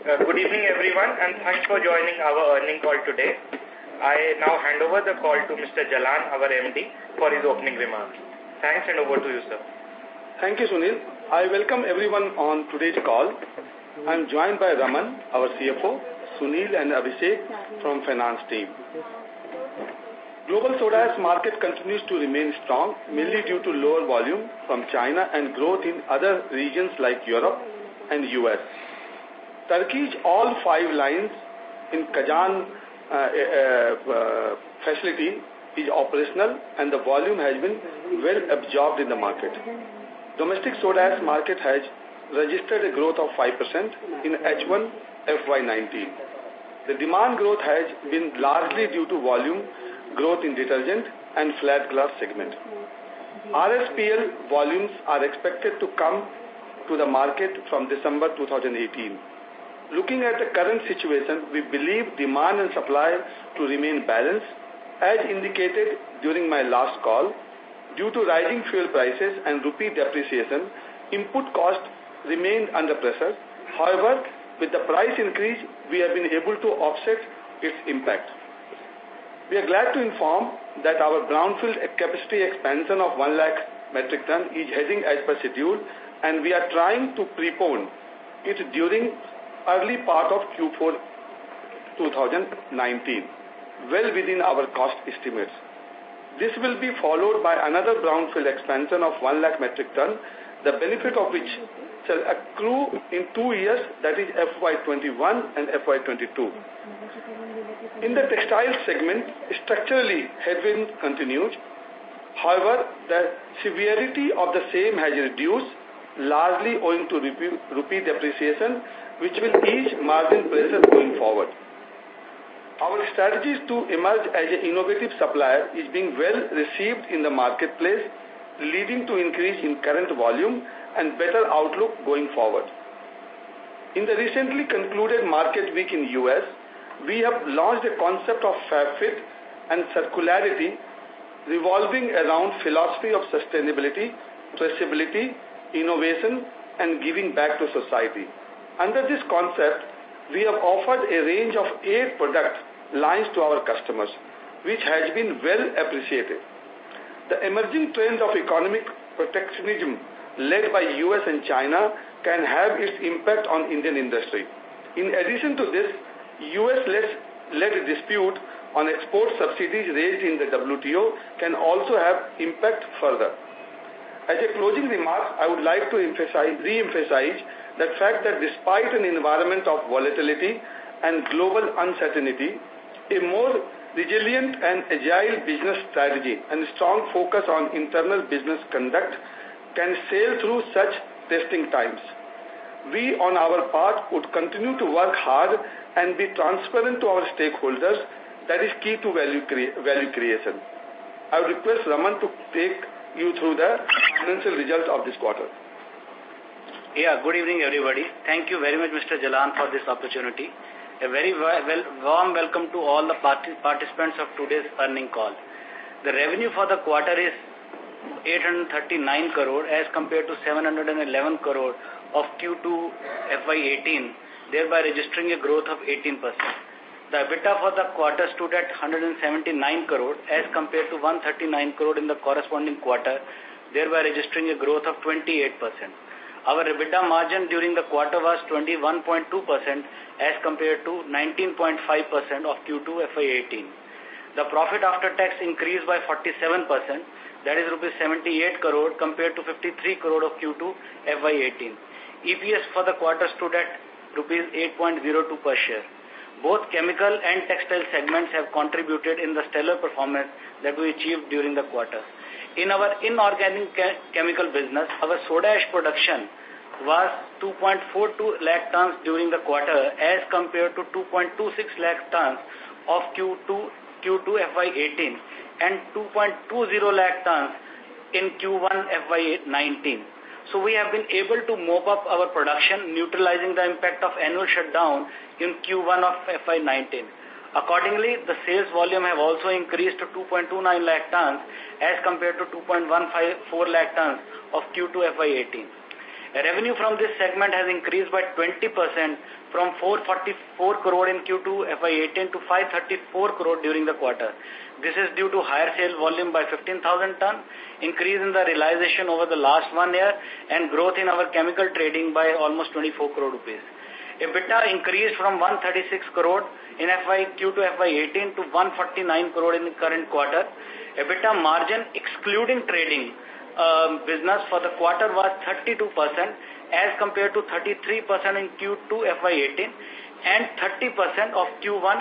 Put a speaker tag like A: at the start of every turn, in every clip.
A: Uh, good evening, everyone, and thanks for joining our earning call today. I now hand over the call to Mr. Jalan, our MD, for his opening remarks. Thanks and over to you, sir.
B: Thank you, Sunil. I welcome everyone on today's call. I am joined by Raman, our CFO, Sunil and Abhishek from finance team. Global soda ash market continues to remain strong, mainly due to lower volume from China and growth in other regions like Europe and US. Turkey's all five lines in Kazan uh, uh, uh, facility is operational and the volume has been well absorbed in the market. Domestic soda ash market has registered a growth of 5% in H1 FY19. The demand growth has been largely due to volume growth in detergent and flat glass segment. RSPL volumes are expected to come to the market from December 2018. Looking at the current situation, we believe demand and supply to remain balanced as indicated during my last call. Due to rising fuel prices and rupee depreciation, input cost remained under pressure. However, with the price increase, we have been able to offset its impact. We are glad to inform that our brownfield capacity expansion of 1 lakh metric ton is heading as per schedule and we are trying to prepone it during early part of Q4 2019, well within our cost estimates. This will be followed by another brownfield expansion of 1 lakh metric ton, the benefit of which shall accrue in two years, that is FY21 and FY22. In the textile segment, structurally headwind continues. However, the severity of the same has reduced, largely owing to rupee depreciation which will ease margin pressure going forward. Our strategies to emerge as an innovative supplier is being well received in the marketplace, leading to increase in current volume and better outlook going forward. In the recently concluded market week in US, we have launched a concept of FabFit and circularity revolving around philosophy of sustainability, traceability, innovation, and giving back to society. Under this concept, we have offered a range of eight product lines to our customers, which has been well appreciated. The emerging trend of economic protectionism led by US and China can have its impact on Indian industry. In addition to this, US-led dispute on export subsidies raised in the WTO can also have impact further. As a closing remark, I would like to re-emphasize the fact that despite an environment of volatility and global uncertainty, a more resilient and agile business strategy and strong focus on internal business conduct can sail through such testing times. We, on our part, would continue to work hard and be transparent to our stakeholders. That is key to value, cre value creation. I would request Raman to take you through the financial results of this quarter.
C: Yeah, good evening, everybody. Thank you very much, Mr. Jalan, for this opportunity. A very well, warm welcome to all the participants of today's earning call. The revenue for the quarter is 839 crore as compared to 711 crore of Q2 FY18, thereby registering a growth of 18%. The EBITDA for the quarter stood at 179 crore as compared to 139 crore in the corresponding quarter, thereby registering a growth of 28%. Our EBITDA margin during the quarter was 21.2% as compared to 19.5% of Q2 FY18. The profit after tax increased by 47%, that is rupees 78 crore compared to 53 crore of Q2 FY18. EPS for the quarter stood at rupees 8.02 per share. Both chemical and textile segments have contributed in the stellar performance that we achieved during the quarter. In our inorganic chemical business, our soda ash production was 2.42 lakh tons during the quarter as compared to 2.26 lakh tons of Q2, Q2 FY18 and 2.20 lakh tons in Q1 FY19. So we have been able to mop up our production, neutralizing the impact of annual shutdown in Q1 of FY19. Accordingly, the sales volume have also increased to 2.29 lakh tons as compared to 2.154 lakh tons of Q2 FY18. Revenue from this segment has increased by 20% from 444 crore in Q2 FY18 to 534 crore during the quarter. This is due to higher sales volume by 15,000 ton, increase in the realization over the last one year, and growth in our chemical trading by almost 24 crore rupees. EBITDA increased from 136 crore in FY Q2 FY18 to 149 crore in the current quarter. EBITDA margin excluding trading um, business for the quarter was 32% as compared to 33% in Q2 FY18 and 30% of Q1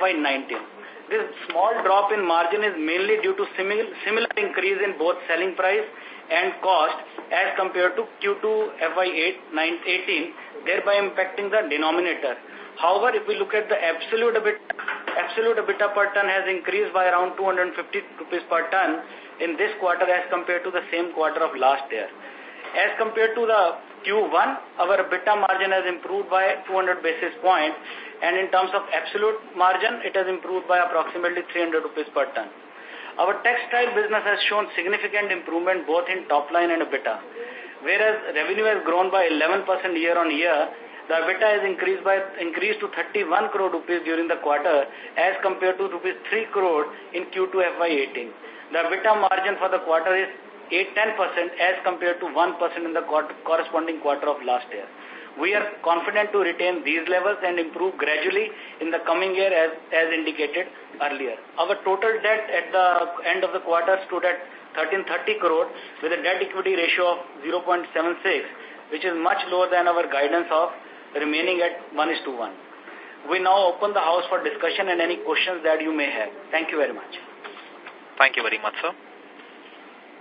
C: FY19. This small drop in margin is mainly due to similar, similar increase in both selling price and cost as compared to Q2 FY18, thereby impacting the denominator. However, if we look at the absolute EBITDA, absolute EBITDA per ton has increased by around 250 rupees per ton in this quarter as compared to the same quarter of last year. As compared to the Q1, our EBITDA margin has improved by 200 basis points and in terms of absolute margin, it has improved by approximately 300 rupees per ton. Our textile business has shown significant improvement both in top line and EBITDA. Whereas revenue has grown by 11% year on year, the EBITDA has increased by increased to 31 crore rupees during the quarter as compared to rupees 3 crore in Q2 FY18. The EBITDA margin for the quarter is 8-10% as compared to 1% in the corresponding quarter of last year. We are confident to retain these levels and improve gradually in the coming year as, as indicated earlier. Our total debt at the end of the quarter stood at 1330 crore with a debt equity ratio of 0.76 which is much lower than our guidance of remaining at 1 is to 1. We now open the house for discussion and any questions that you may have. Thank you very much.
D: Thank you very much, sir.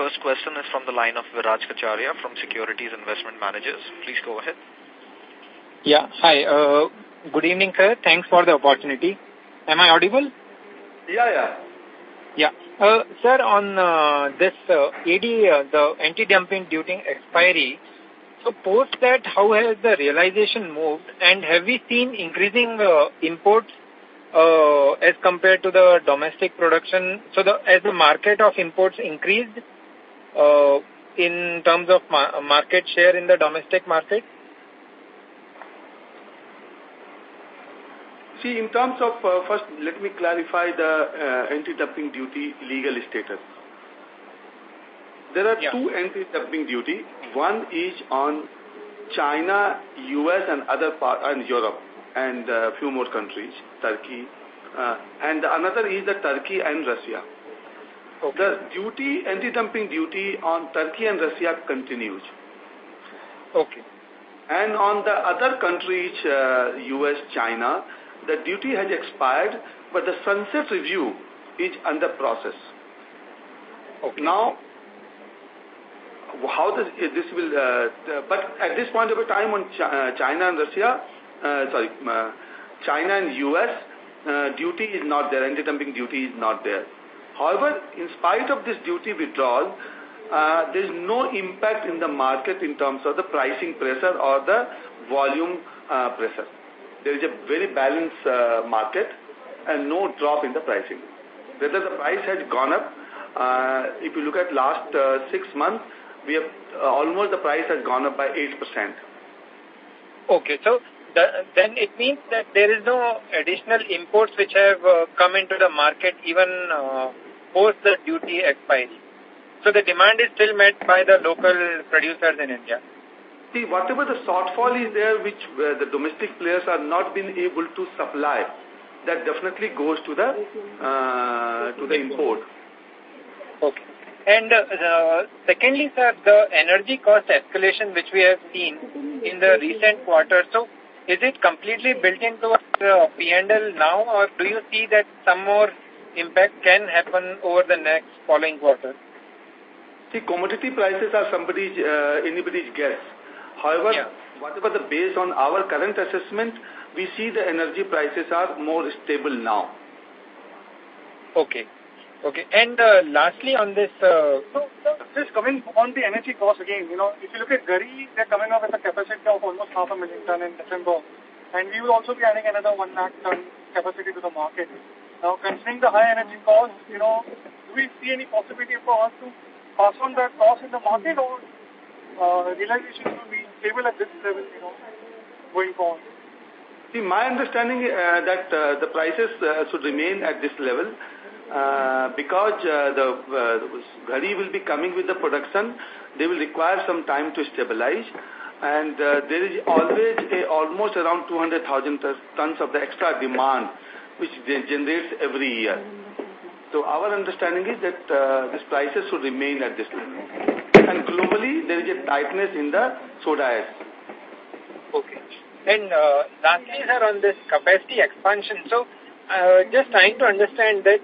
D: First question is from the line of Viraj Kacharia from Securities Investment Managers. Please go ahead.
E: Yeah, hi. Uh, good evening, sir. Thanks for the opportunity. Am I audible?
B: Yeah, yeah.
E: Yeah. Uh, sir, on uh, this uh, AD, uh, the anti-dumping duty expiry, so post that, how has the realization moved and have we seen increasing uh, imports uh, as compared to the domestic production? So the, as the market of imports increased in terms of ma market share in the domestic market?
B: See, in terms of, uh, first, let me clarify the uh, anti-dumping duty legal status. There are yeah. two anti-dumping duty. One is on China, US, and other part, and Europe, and a uh, few more countries, Turkey, uh, and another is the Turkey and Russia. Okay. The duty, anti-dumping duty on Turkey and Russia continues.
E: Okay.
B: And on the other countries, uh, US, China, the duty has expired, but the sunset review is under process.
E: Okay.
B: Now, how does this will, uh, but at this point of time on uh, China and Russia, uh, sorry, uh, China and US, uh, duty is not there, anti-dumping duty is not there. However, in spite of this duty withdrawal, uh, there is no impact in the market in terms of the pricing pressure or the volume uh, pressure there is a very balanced uh, market and no drop in the pricing. Whether the price has gone up, uh, if you look at last uh, six months, we have uh, almost the price has gone up by 8%.
E: Okay, so the, then it means that there is no additional imports which have uh, come into the market even uh, post the duty expiry. So the demand is still met by the local producers in India.
B: See, whatever the shortfall is there, which uh, the domestic players are not been able to supply, that definitely goes to the uh, to the import.
E: Okay. And uh, secondly, sir, the energy cost escalation which we have seen in the recent quarter, so is it completely built into our uh, P&L now or do you see that some more impact can happen over the next following quarter?
B: See, commodity prices are somebody's, uh, anybody's guess. However, yeah. whatever the base on our current assessment, we see the energy prices are more stable now.
E: Okay. Okay. And uh, lastly on this... Uh,
F: so, so, just coming on the energy cost again, you know, if you look at Ghari, they're coming up with a capacity of almost half a million ton in December. And we will also be adding another one lakh ton capacity to the market. Now, considering the high energy cost, you know, do we see any possibility for us to pass on that cost in the market or uh, realization will be stable at this level, you know, going forward?
B: See, my understanding uh, that uh, the prices uh, should remain at this level uh, because uh, the uh, Ghari will be coming with the production, they will require some time to stabilize. And uh, there is always a, almost around 200,000 tons of the extra demand which generates every year. So our understanding is that uh, these prices should remain at this level. And globally, there is a tightness in the soda ash.
E: Okay. And uh, lastly, sir, on this capacity expansion, so uh, just trying to understand that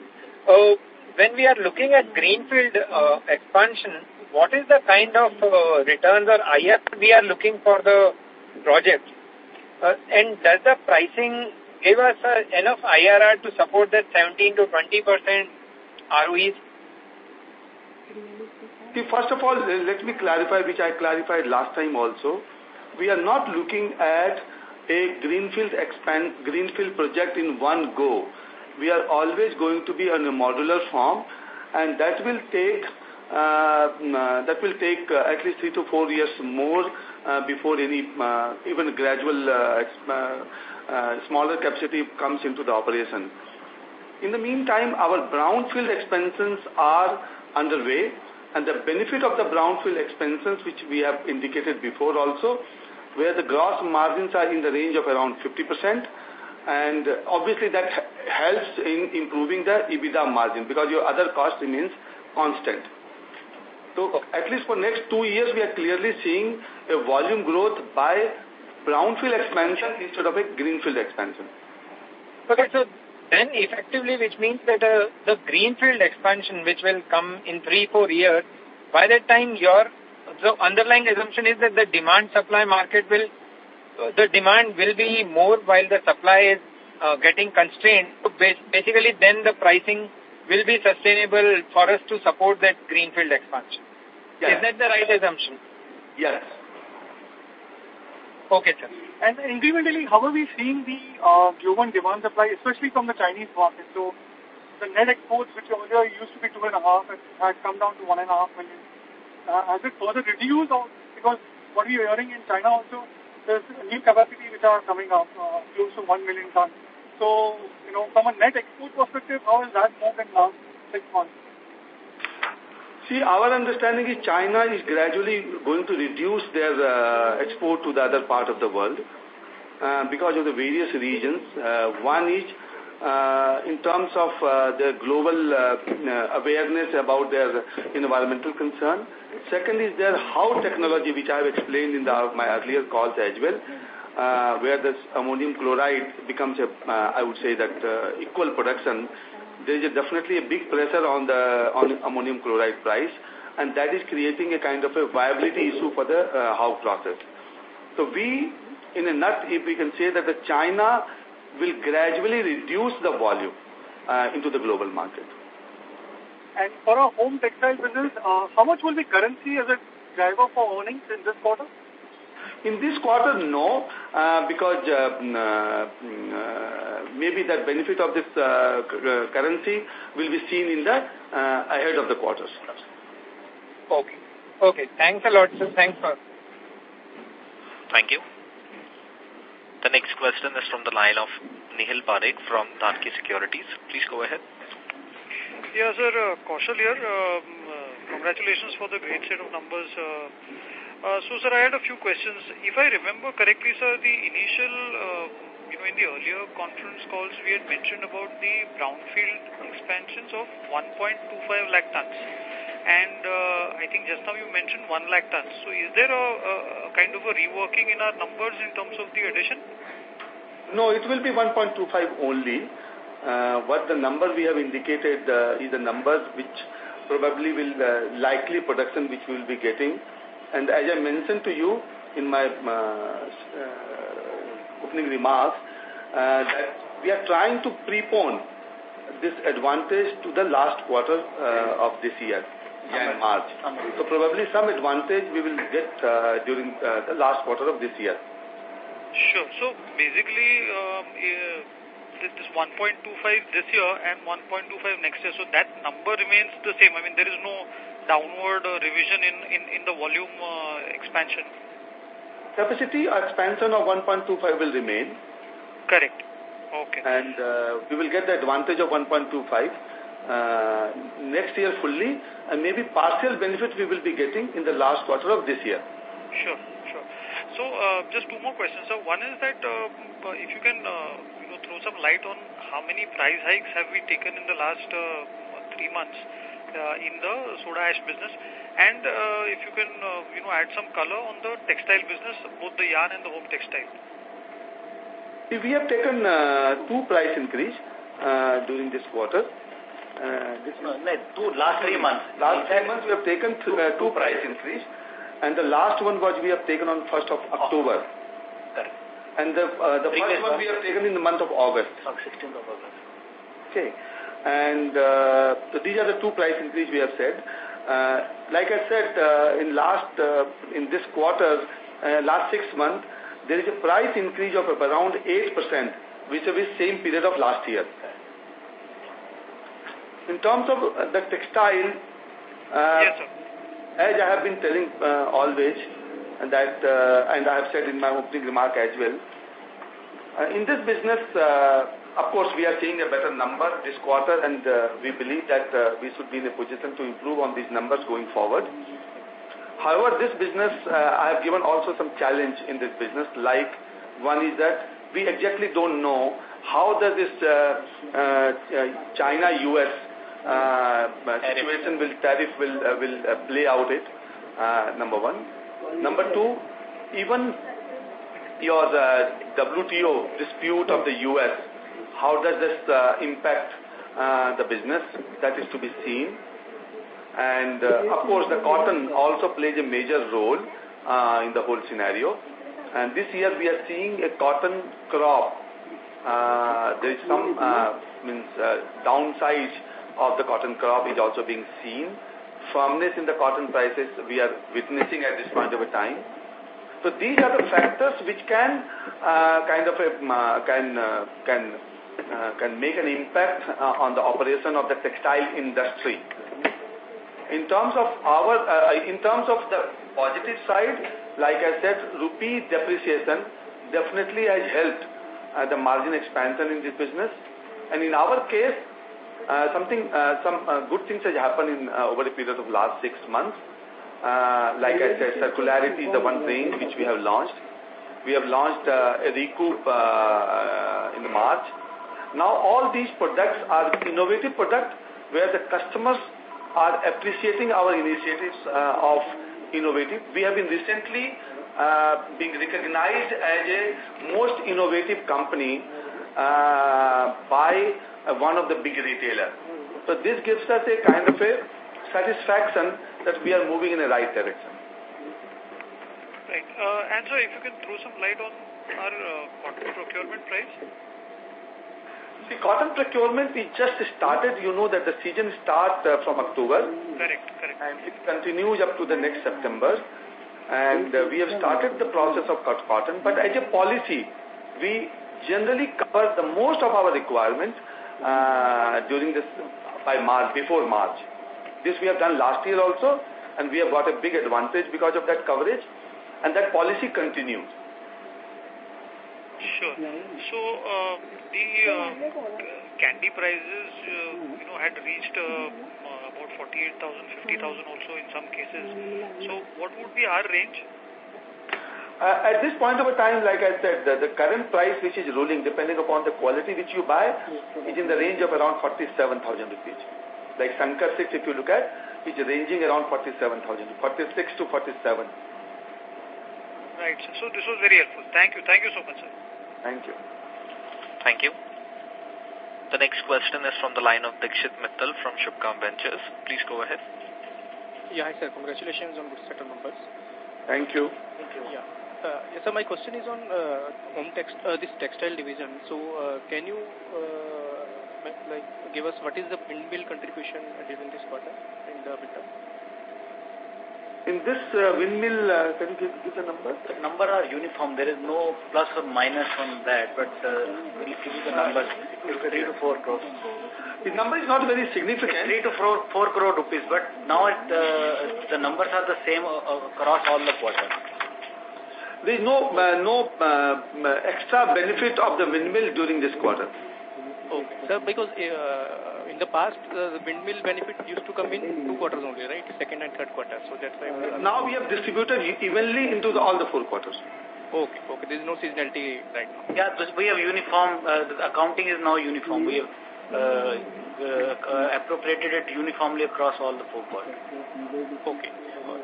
E: when we are looking at greenfield expansion, what is the kind of returns or IR we are looking for the project? And does the pricing give us uh, enough IRR to support that 17 to 20 percent ROEs?
B: First of all, let me clarify, which I clarified last time also. We are not looking at a greenfield expand greenfield project in one go we are always going to be in a modular form and that will take uh, uh, that will take uh, at least three to four years more uh, before any uh, even gradual uh, smaller capacity comes into the operation. In the meantime, our brownfield expansions are underway and the benefit of the brownfield expansions which we have indicated before also where the gross margins are in the range of around 50 percent and obviously that helps in improving the EBITDA margin because your other cost remains constant. So at least for next two years, we are clearly seeing a volume growth by brownfield expansion instead of a greenfield expansion.
E: Okay, so then effectively which means that uh, the greenfield expansion which will come in three, four years, by that time your so underlying assumption is that the demand supply market will the demand will be more while the supply is uh, getting constrained. So basically, then the pricing will be sustainable for us to support that greenfield expansion. Is that the right assumption?
B: Yes.
E: Okay, sir.
F: And incrementally, how are we seeing the uh, global demand supply, especially from the Chinese market? So the net exports, which earlier used to be two and a half, had come down to one and a half million. Uh, has it further reduced? Or, because what we are hearing in China also, there's new capacity which are coming up, uh, close to 1 million tons. So, you know, from a net export perspective, how is that moved in last six months?
B: See, our understanding is China is gradually going to reduce their uh, export to the other part of the world uh, because of the various regions. Uh, one is in terms of uh, the global awareness about their environmental concern. Second is their Hou technology, which I have explained in the, my earlier calls as well, where this ammonium chloride becomes a, I would say that equal production, there is definitely a big pressure on the on ammonium chloride price, and that is creating a kind of a viability issue for the uh, Hou process. So we, in a nut, if we can say that the China will gradually reduce the volume uh, into the global market.
F: And for our home textile business, uh, how much will be currency as a driver for earnings in this quarter?
B: In this quarter, no, uh, because uh, mm, uh, mm, uh, maybe the benefit of this uh, uh, currency will be seen in the ahead of the quarters.
E: Okay. Okay. Thanks a lot, sir. Thanks for.
D: Thank you. The next question is from the line of Nihil Parekh from Dhanki Securities. Please go ahead.
G: Yeah, sir, uh, Kaushal here. Um, uh, congratulations for the great set of numbers. Uh, uh, so, sir, I had a few questions. If I remember correctly, sir, the initial, uh, you know, in the earlier conference calls, we had mentioned about the brownfield expansions of 1.25 lakh tons. And uh, I think just now you mentioned 1 lakh tons. So is there a, a, kind of a reworking in our numbers in terms of the addition?
B: No, it will be 1.25 only. uh, what the number we have indicated uh, is the numbers which probably will uh, likely production which we will be getting. And as I mentioned to you in my uh, uh, opening remarks, uh, that we are trying to prepone this advantage to the last quarter uh, of this year, Jan March. So probably some advantage we will get uh, during uh, the last quarter of this year.
G: Sure. So basically, um, uh, this 1.25 this year and 1.25 next year, so that number remains the same. I mean, there is no downward uh, revision in, in, in the volume uh, expansion.
B: Capacity expansion of 1.25 will remain.
G: Correct. Okay.
B: And uh, we will get the advantage of 1.25 uh, next year fully, and maybe partial benefit we will be getting in the last quarter of this year.
G: Sure, sure. So, uh, just two more questions. So, one is that uh, if you can uh, you know, throw some light on how many price hikes have we taken in the last uh, three months in the soda ash business, and uh, if you can uh, you know add some color on the textile business, both the yarn and the home textile.
B: We have taken uh, two price increase uh, during this quarter. Uh, this
C: no, no, two, last three months.
B: Last three months we have taken th uh, two price increase and the last one was we have taken on 1st of October.
C: Correct.
B: And the, uh, the first one we have taken in the month of August.
C: On 16th of August.
B: Okay. And uh, so these are the two price increase we have said. Uh, like I said, uh, in last, uh, in this quarter, uh, last six months, there is a price increase of around 8%, which is the same period of last year. In terms of the textile, uh,
G: yes, sir.
B: as I have been telling uh, always, and that, uh, and I have said in my opening remark as well, uh, in this business, uh, of course, we are seeing a better number this quarter, and uh, we believe that uh, we should be in a position to improve on these numbers going forward. However, this business, uh, I have given also some challenge in this business, like one is that we exactly don't know how does this uh, uh, China-US uh, situation will, tariff will, uh, will uh, play out it, uh, number one. Number two, even your uh, WTO dispute of the US, how does this uh, impact uh, the business? That is to be seen. And uh, of course, the cotton also plays a major role uh, in the whole scenario. And this year we are seeing a cotton crop. Uh, there is some uh, means downside of the cotton crop is also being seen. Firmness in the cotton prices we are witnessing at this point of time. So these are the factors which can kind of a, can can uh, can make an impact uh, on the operation of the textile industry. In terms of our, uh, in terms of the positive side, like I said, rupee depreciation definitely has helped uh, the margin expansion in this business. And in our case, uh, something, uh, some uh, good things has happened in uh, over the period of last six months. Uh, like I said, circularity is the one thing which we have launched. We have launched uh, a recoup uh, in the March. Now all these products are innovative products where the customers are appreciating our initiatives uh, of innovative. We have been recently uh, being recognized as a most innovative company uh, by uh, one of the big retailers. So this gives us a kind of a satisfaction that we are moving in the right direction.
G: Right. Uh, and sir, if you can throw some light on our uh, procurement price?
B: The cotton procurement, we just started, you know that the season starts uh, from October.
G: Correct, correct.
B: And it continues up to the next September. And uh, we have started the process of cut cotton. But as a policy, we generally cover the most of our requirements uh, during this, by March, before March. This we have done last year also, and we have got a big advantage because of that coverage, and that policy continues.
G: Sure. So, uh, the uh, candy prices, uh, you know, had reached uh, uh, about 48,000, 50,000 also in some cases. So, what would be our range?
B: Uh, at this point of a time, like I said, the, the current price which is ruling, depending upon the quality which you buy, is in the range of around 47,000 rupees. Like Shankar 6, if you look at, is ranging around 47,000, 46 to 47.
G: Right. So, this was very helpful. Thank you. Thank you so much, sir.
B: Thank you.
D: Thank you. The next question is from the line of Dikshit Mittal from Shubhkam Ventures. Please go ahead.
H: Yeah, hi sir. Congratulations on good set of numbers.
B: Thank you.
H: Thank you. Yeah. Uh, yes, sir, my question is on uh, home text, uh, this textile division. So, uh, can you uh, like give us what is the windmill contribution during this quarter in the EBITDA?
B: In this uh, windmill, uh, can you give, give the number?
C: The number are uniform. There is no plus or minus on that, but uh, we'll give you the numbers. 3 to 4 crores.
B: The number is not very significant.
C: 3 to 4, 4 crore rupees, but now it, uh, the numbers are the same uh, across all the quarters.
B: There is no, uh, no uh, extra benefit of the windmill during this quarter.
H: Okay. Sir, because uh, in the past, uh, the windmill benefit used to come in two quarters only, right? Second and third quarter. So that's why.
B: Uh, now we have distributed evenly into the, all the four quarters.
H: Okay, okay. There is no seasonality right now.
C: Yeah, we have uniform, uh, the accounting is now uniform. We have uh, uh, appropriated it uniformly across all the four quarters.
H: Okay.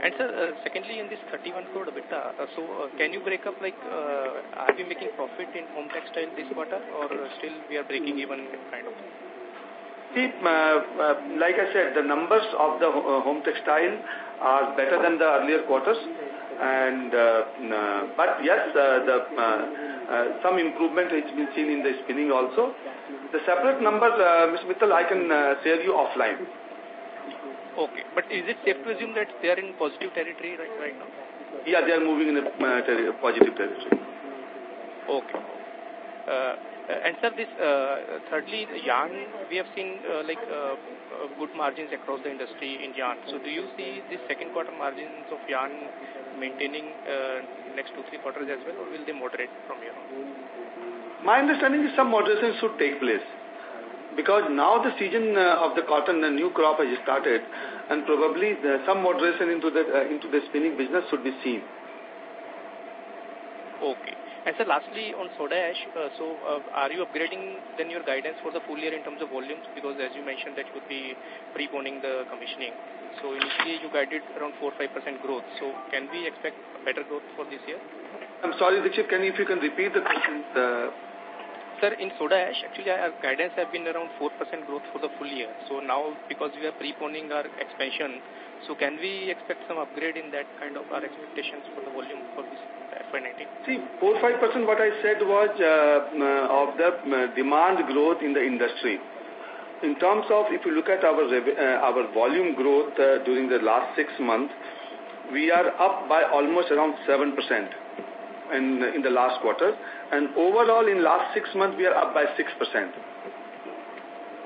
H: And sir, uh, secondly, in this 31 crore EBITDA, uh, so uh, can you break up like, uh, are we making profit in home textile this quarter or still we are breaking even kind of?
B: See, uh, uh, like I said, the numbers of the uh, home textile are better than the earlier quarters. And uh, but yes, uh, the uh, uh, some improvement has been seen in the spinning also. The separate numbers, uh, Ms. Mittal, I can uh, share you offline.
H: Okay. But is it safe to assume that they are in positive territory right, right now?
B: Yeah, they are moving in a uh, ter positive territory.
H: Okay. Uh, and sir, this uh, thirdly, yarn, we have seen uh, like uh, uh, good margins across the industry in yarn. So do you see the second quarter margins of yarn maintaining uh, next two, three quarters as well, or will they moderate from here on?
B: My understanding is some moderation should take place because now the season uh, of the cotton, the new crop has started, and probably the, some moderation into the uh, into the spinning business should be seen.
H: Okay. And sir, lastly, on soda ash, uh, so uh, are you upgrading then your guidance for the full year in terms of volumes? Because as you mentioned that you would be preponing the commissioning. So initially you guided around 4-5% growth. So can we expect better growth for this year?
B: I'm sorry, Dixit, can you, if you can repeat the question? Uh,
H: Sir, in soda ash, actually our guidance have been around 4% growth for the full year. So now, because we are preponing our expansion, so can we expect some upgrade in that kind of our expectations for the volume for this FY19?
B: See, 4-5% what I said was uh, of the uh, demand growth in the industry. In terms of, if you look at our uh, our volume growth uh, during the last six months, we are up by almost around 7% in, in the last quarter. And overall, in last six months, we are up by 6%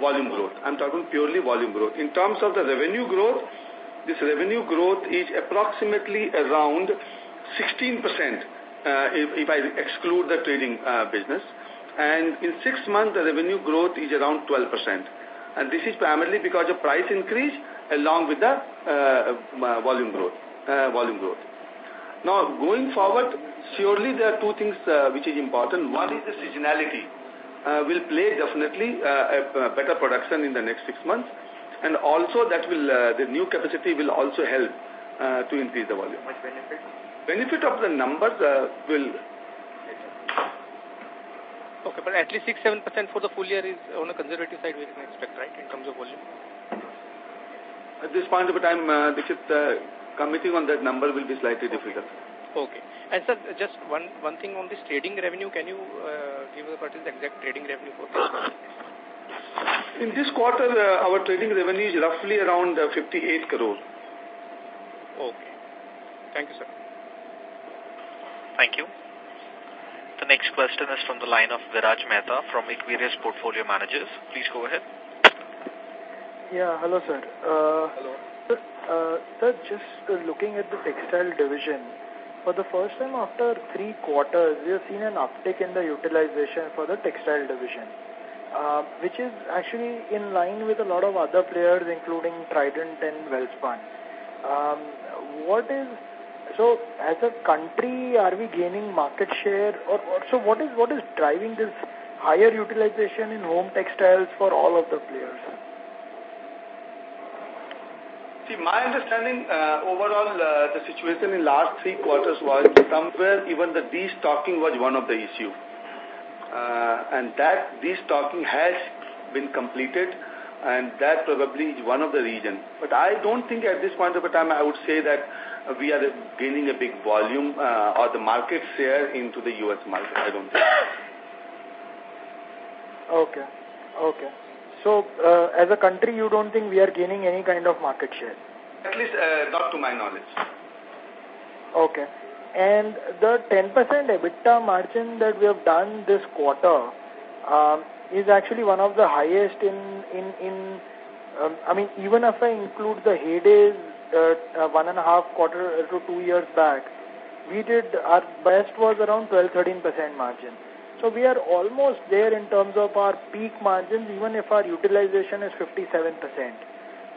B: volume growth. I'm talking purely volume growth. In terms of the revenue growth, this revenue growth is approximately around 16% uh, if, if I exclude the trading uh, business. And in six months, the revenue growth is around 12%. And this is primarily because of price increase along with the uh, volume growth. Uh, volume growth. Now, going forward, surely there are two things uh, which is important. One is the seasonality. Uh, will play definitely uh, a, a better production in the next six months. And also that will, uh, the new capacity will also help uh, to increase the volume.
H: Much benefit?
B: Benefit of the numbers uh, will...
H: Okay, but at least 6-7% for the full year is on a conservative side we can expect, right, in terms of volume?
B: At this point of time, uh, Dixit, uh, committing on that number will be slightly difficult.
H: Okay. And sir, just one one thing on this trading revenue, can you uh, give us what is the exact trading revenue for this quarter?
B: In this quarter, uh, our trading revenue is roughly around uh, 58 crore.
H: Okay. Thank you, sir.
D: Thank you. The next question is from the line of Viraj Mehta from Equirus Portfolio Managers. Please go ahead.
I: Yeah, hello, sir. Uh,
B: hello.
I: Uh, sir just uh, looking at the textile division, for the first time after three quarters, we have seen an uptick in the utilization for the textile division, uh, which is actually in line with a lot of other players, including Trident and Welspun. Um, what is so as a country, are we gaining market share, or, or so? What is what is driving this higher utilization in home textiles for all of the players?
B: See, my understanding uh, overall, uh, the situation in last three quarters was somewhere even the destocking was one of the issue. Uh, and that destocking has been completed and that probably is one of the reasons. But I don't think at this point of time I would say that we are gaining a big volume uh, or the market share into the U.S. market. I don't think.
I: Okay. Okay. So, uh, as a country, you don't think we are gaining any kind of market share?
B: At least uh, not to my knowledge.
I: Okay. And the 10% EBITDA margin that we have done this quarter um, is actually one of the highest in, in, in um, I mean, even if I include the heydays uh, uh, one and a half quarter to two years back, we did, our best was around 12-13% margin. So we are almost there in terms of our peak margins, even if our utilization is 57%.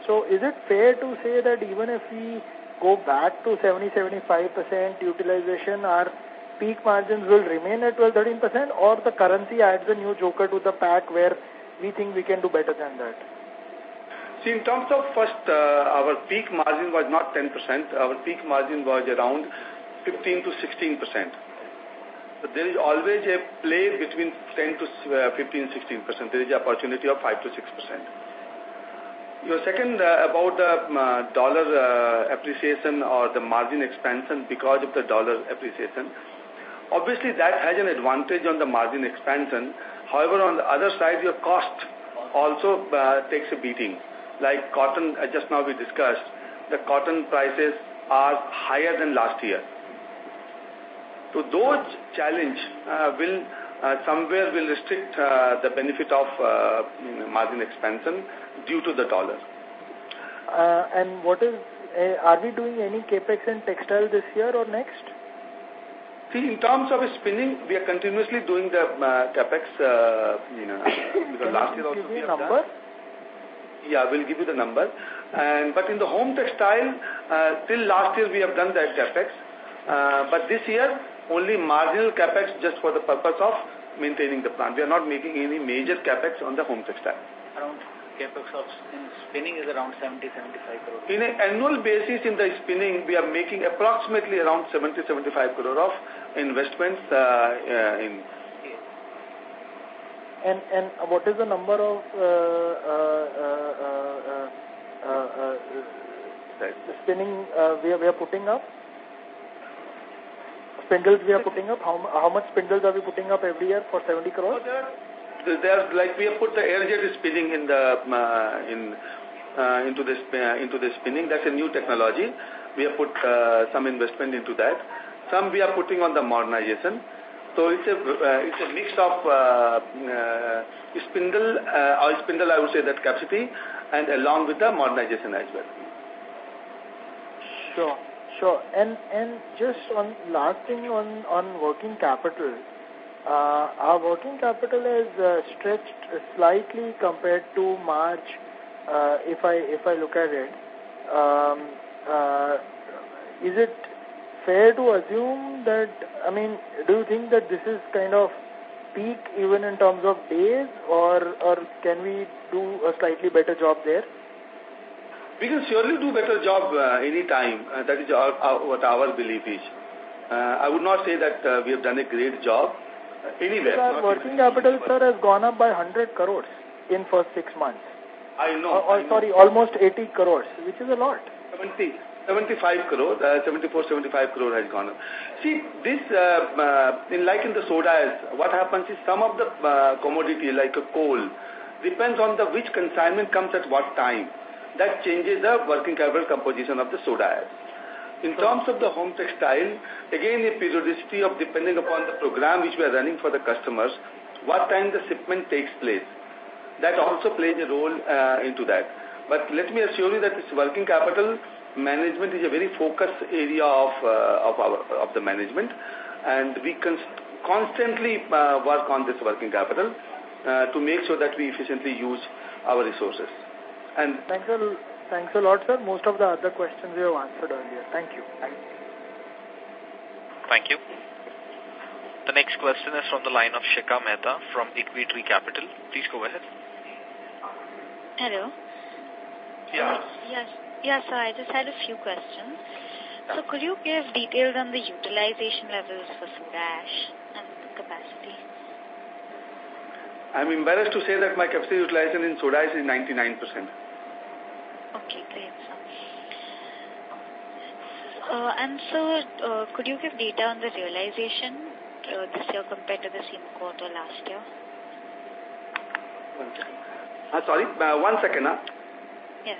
I: So is it fair to say that even if we go back to 70-75% utilization, our peak margins will remain at 12-13% or the currency adds a new joker to the pack where we think we can do better than that?
B: See, in terms of first, uh, our peak margin was not 10%. Our peak margin was around 15 to 16%. But there is always a play between 10 to uh, 15, 16%. There is opportunity of 5 to 6%. Your second uh, about the uh, dollar uh, appreciation or the margin expansion because of the dollar appreciation. Obviously, that has an advantage on the margin expansion. However, on the other side, your cost also uh, takes a beating. Like cotton, uh, just now we discussed, the cotton prices are higher than last year. So those challenge uh, will uh, somewhere will restrict uh, the benefit of uh, margin expansion due to the dollar.
I: Uh, and what is, uh, are we doing any capex in textile this year or next?
B: See, in terms of spinning, we are continuously doing the uh, capex. Uh, you know, because last year also
I: give
B: we
I: me
B: have
I: number?
B: done. Yeah, we'll give you the number. And but in the home textile, uh, till last year we have done that capex. Uh, but this year, only marginal capex just for the purpose of maintaining the plant. We are not making any major capex on the home textile.
C: Around capex of in spinning is around 70, 75 crore.
B: In an annual basis in the spinning, we are making approximately around 70-75 crore of investments uh, uh, in
I: And and what is the number of uh, uh, uh, uh, uh, uh, spinning uh, we, are, we are putting up? Spindles we are putting up? How, how much spindles are we putting up every year for 70 crores?
B: There's like we have put the air jet spinning in the uh, in uh, into this uh, into the spinning. That's a new technology. We have put uh, some investment into that. Some we are putting on the modernization. So it's a uh, it's a mix of uh, uh, spindle uh, or spindle I would say that capacity and along with the modernization as well.
I: Sure, sure. And and just on last thing on on working capital, uh, our working capital is uh, stretched slightly compared to March. Uh, if I if I look at it, um, uh, is it fair to assume that? I mean, do you think that this is kind of peak even in terms of days, or or can we do a slightly better job there?
B: We can surely do better job uh, any time. Uh, that is our, our, what our belief is. Uh, I would not say that uh, we have done a great job uh, anywhere.
I: Our working capital, sir, has gone up by 100 crores in first six months.
B: I know.
I: Or, or
B: I know.
I: sorry, almost 80 crores, which is a lot.
B: 70, 75 crore, uh, 74, 75 crore has gone up. See, this, uh, uh, in like in the soda ash, what happens is some of the uh, commodity like a coal depends on the which consignment comes at what time. That changes the working capital composition of the soda ash. In terms of the home textile, again a periodicity of depending upon the program which we are running for the customers, what time the shipment takes place. That also plays a role uh, into that. But let me assure you that this working capital management is a very focused area of uh, of our of the management, and we const constantly uh, work on this working capital uh, to make sure that we efficiently use our resources. And
I: Thanks a, thanks a lot, sir. Most of the other questions you have answered earlier. Thank you.
D: Thank you. The next question is from the line of Shikha Mehta from Equitree Capital. Please go ahead.
J: Hello.
D: Yeah.
J: Uh, yes. Yes, sir. I just had a few questions. So could you give details on the utilization levels for soda ash and the capacity?
B: I'm embarrassed to say that my capacity utilization in soda is 99%.
J: Okay, great, sir. Uh, and so, uh, could you give data on the realization uh, this year compared to the same quarter last year?
B: One second. Uh, sorry, uh, one second. Huh?
J: Yes.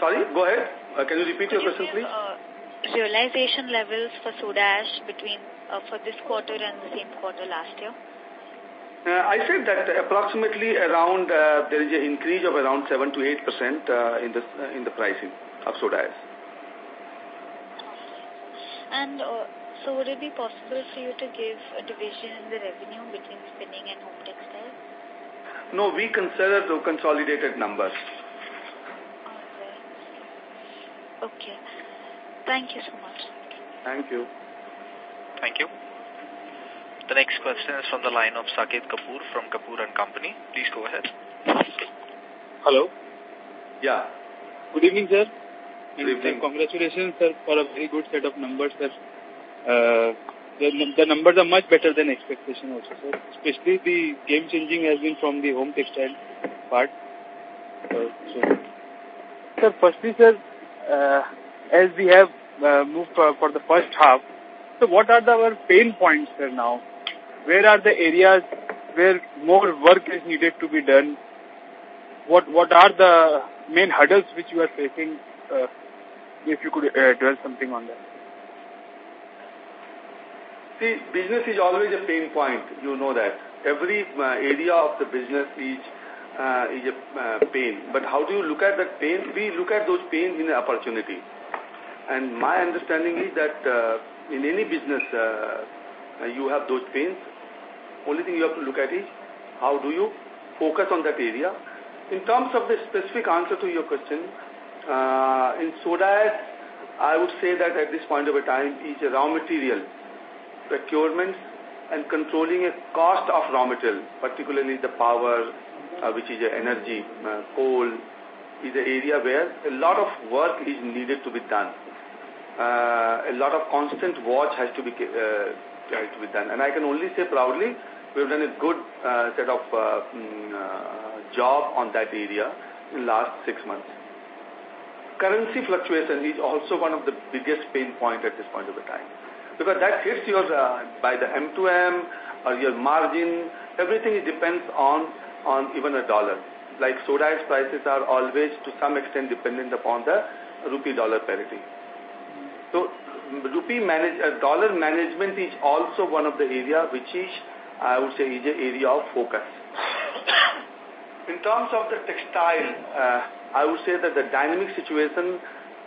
B: Sorry, go ahead. Uh, can you repeat
J: Could
B: your
J: you
B: question,
J: give,
B: please?
J: Uh, realization levels for soda ash between uh, for this quarter and the same quarter last year?
B: Uh, I said that approximately around uh, there is an increase of around seven to eight percent uh, in the uh, in the pricing of soda ash.
J: And uh, so would it be possible for you to give a division in the revenue between spinning and home textiles?
B: No, we consider the consolidated numbers.
J: Okay. Okay. Thank you so much.
B: Thank you.
D: Thank you. The next question is from the line of Saket Kapoor from Kapoor and Company. Please go ahead.
K: Hello.
B: Yeah.
K: Good evening, sir.
B: Good evening.
K: Sir, congratulations, sir, for a very good set of numbers, sir. Uh, the, the numbers are much better than expectation also, sir. Especially the game-changing has been from the home textile part. Uh, so, sir, firstly, sir, uh, as we have uh, moved for, for the first half, so what are the, our pain points, sir, now? Where are the areas where more work is needed to be done? What what are the main hurdles which you are facing? Uh, if you could uh, dwell something on that.
B: See, business is always a pain point. You know that. Every uh, area of the business is uh, is a uh, pain. But how do you look at that pain? We look at those pains in an opportunity. And my understanding is that in any business, you have those pains. Only thing you have to look at is how do you focus on that area. In terms of the specific answer to your question, uh, in soda ash, I would say that at this point of a time is a raw material procurement and controlling a cost of raw material, particularly the power, uh, which is energy, uh, coal, is an area where a lot of work is needed to be done. Uh, a lot of constant watch has to be uh, be done. And I can only say proudly, we've done a good uh, set of uh, mm, uh, job on that area in last six months. Currency fluctuation is also one of the biggest pain point at this point of the time because that hits your uh, by the M2M or your margin. Everything depends on on even a dollar. Like soda ash prices are always to some extent dependent upon the rupee dollar parity. So rupee manage uh, dollar management is also one of the area which is I would say is an area of focus. In terms of the textile, uh, I would say that the dynamic situation,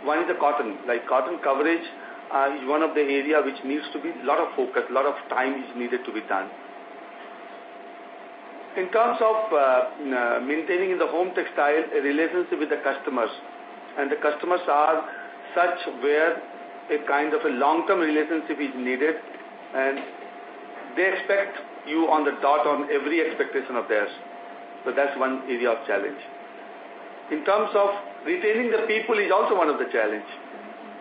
B: one is the cotton, like cotton coverage uh, is one of the area which needs to be a lot of focus, a lot of time is needed to be done. In terms of uh, uh, maintaining in the home textile a relationship with the customers, and the customers are such where a kind of a long-term relationship is needed, and they expect you on the dot on every expectation of theirs. So that's one area of challenge. In terms of retaining the people is also one of the challenge.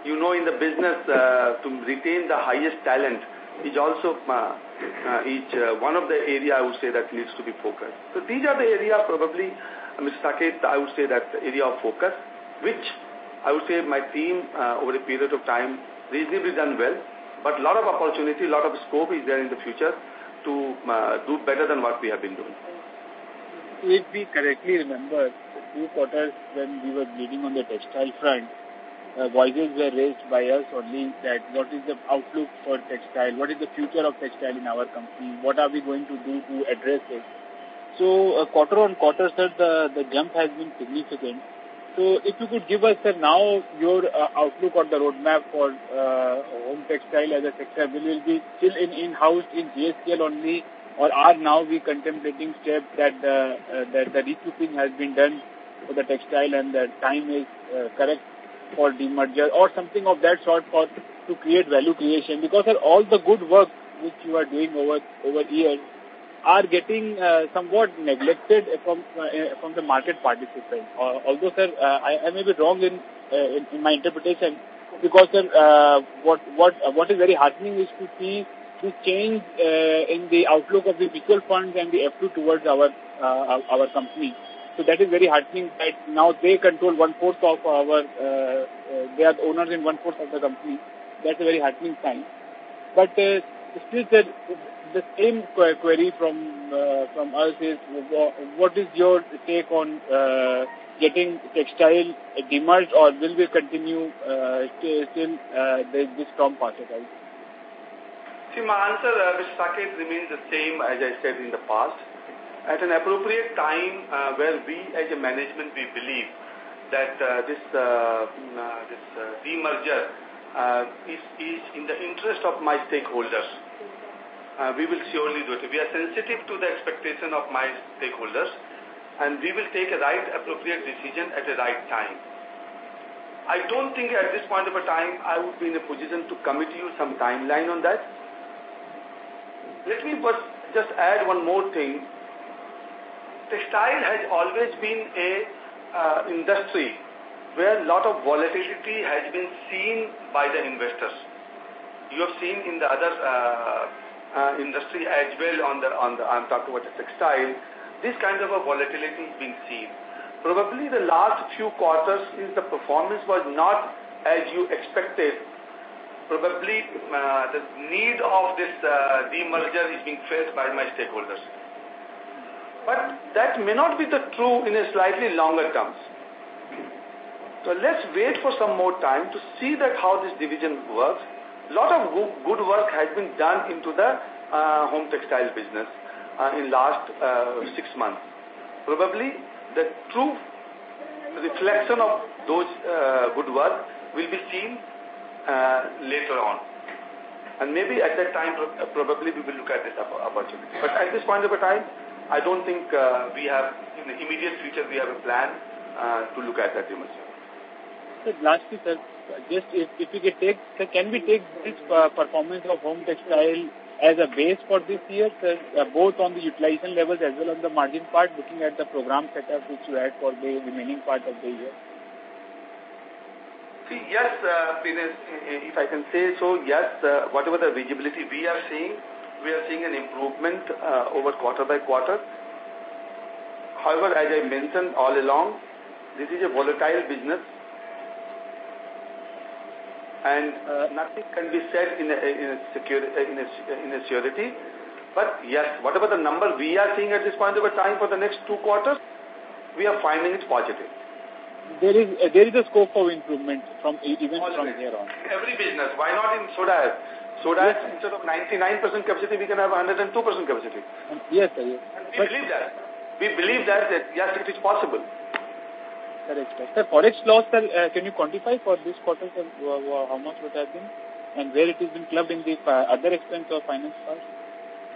B: You know, in the business, uh, to retain the highest talent is also uh, uh, is uh, one of the area I would say that needs to be focused. So these are the area probably, uh, Mr. Saket, I would say that area of focus, which I would say my team uh, over a period of time reasonably done well, but a lot of opportunity, a lot of scope is there in the future to uh, do better than what we have been doing.
K: If we correctly remember, two quarters when we were bleeding on the textile front, uh, voices were raised by us only that what is the outlook for textile, what is the future of textile in our company, what are we going to do to address it. So uh, quarter on quarter, sir, the, the jump has been significant. So if you could give us, sir, now your uh, outlook or the roadmap for uh, home textile as a sector, will it be still in in-house in JSPL only or are now we contemplating steps that the, uh, that the recouping has been done for the textile and the time is uh, correct for demerger or something of that sort for to create value creation? Because all the good work which you are doing over over years are getting uh, somewhat neglected from uh, from the market participants. Uh, although, sir, uh, I, I may be wrong in, uh, in, in my interpretation because, sir, uh, what what what is very heartening is to see this change in the outlook of the mutual funds and the F2 towards our our company. So that is very heartening that now they control one-fourth of our, they are the owners in one-fourth of the company. That's a very heartening sign. But still, the, the same query from uh, from us is, what is your take on uh, getting textile demerged or will we continue uh, still uh, this strong path
B: See, my answer, uh, Mr. Saket, remains the same as I said in the past. At an appropriate time uh, where we as a management, we believe that uh, this, uh, mm, uh, this uh, demerger uh, is, is in the interest of my stakeholders. Uh, we will surely do it. We are sensitive to the expectation of my stakeholders and we will take a right appropriate decision at the right time. I don't think at this point of a time I would be in a position to commit you some timeline on that. Let me just add one more thing. Textile has always been a uh, industry where a lot of volatility has been seen by the investors. You have seen in the other uh, uh, industry as well on the, on the, I'm talking about the textile, this kind of a volatility is being seen. Probably the last few quarters is the performance was not as you expected probably uh, the need of this uh, demerger is being faced by my stakeholders. But that may not be the true in a slightly longer terms. So let's wait for some more time to see that how this division works. Lot of good work has been done into the uh, home textile business uh, in last uh, six months. Probably the true reflection of those uh, good work will be seen uh, later on. And maybe at that time, uh, probably we will look at this opportunity. But at this point of time, I don't think uh, we have, in the immediate future, we have a plan uh, to look at that immersion.
K: So lastly, sir, just if, if we can take, sir, can we take this uh, performance of home textile as a base for this year, sir, uh, both on the utilization levels as well as the margin part, looking at the program setup which you had for the remaining part of the year?
B: See, yes, uh, if I can say so, yes, uh, whatever the visibility we are seeing, we are seeing an improvement uh, over quarter by quarter. However, as I mentioned all along, this is a volatile business and uh, nothing can be said in a, in a, security, in a, in a surety. But yes, whatever the number we are seeing at this point of time for the next two quarters, we are finding it positive
K: there is uh, there is a scope of improvement from even Always. from here on.
B: Every business. Why not in soda Soda yes. instead of 99% capacity, we can have 102% capacity.
K: Yes, sir. Yes.
B: And we but believe that. We believe that, that yes, it is possible.
K: Correct, sir. Sir, forex loss, sir, uh, can you quantify for this quarter, sir, how much would have been? And where it has been clubbed in the uh, other expense or finance cost?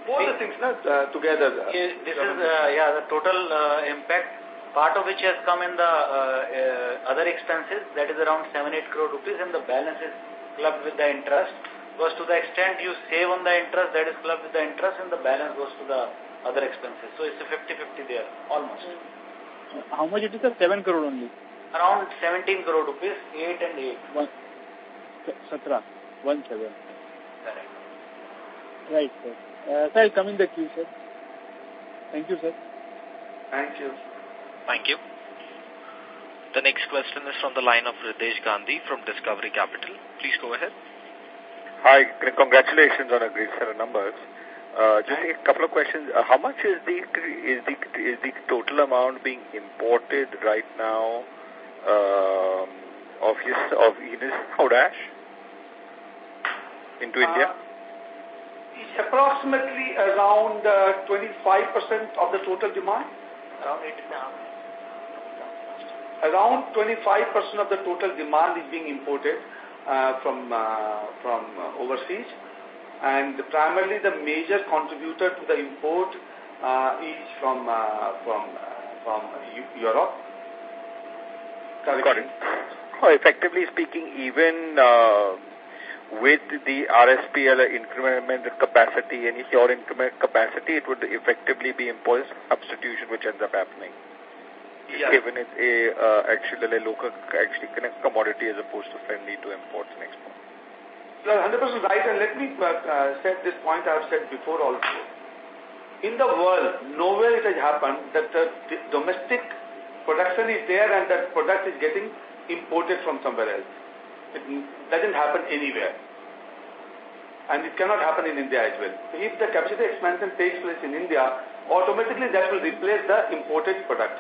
B: Both the things, not uh, together.
C: This is, uh, yeah, the total uh, impact part of which has come in the uh, uh, other expenses, that is around 7-8 crore rupees, and the balance is clubbed with the interest. Because to the extent you save on the interest, that is clubbed with the interest, and the balance goes to the other expenses. So it's a 50-50 there, almost.
K: How much it is, sir? 7 crore only?
C: Around 17 crore rupees, 8 and 8.
K: One, Satra, 1 7.
C: Correct.
K: Right, sir. Uh, sir, I'll come in the queue, sir. Thank you, sir.
B: Thank you.
D: Thank you. The next question is from the line of Ritesh Gandhi from Discovery Capital. Please go ahead.
L: Hi, congratulations on a great set of numbers. Uh, just a couple of questions. Uh, how much is the is the is the total amount being imported right now uh, of his of Enos Podash into uh, India?
B: It's approximately around 25% uh, of the total demand.
C: Around 8.5
B: around 25% of the total demand is being imported uh, from uh, from uh, overseas and primarily the major contributor to the import uh, is from uh, from uh, from Europe.
L: Got it. Oh, effectively speaking, even with the RSPL increment capacity and your increment capacity, it would effectively be imposed substitution which ends up happening
B: yeah.
L: given it's a uh, actually a local actually commodity as opposed to friendly to imports and exports.
B: You are 100% right, and let me uh, uh, set this point I have said before also. In the world, nowhere it has happened that the domestic production is there and that product is getting imported from somewhere else. It doesn't happen anywhere. And it cannot happen in India as well. If the capacity expansion takes place in India, automatically that will replace the imported product.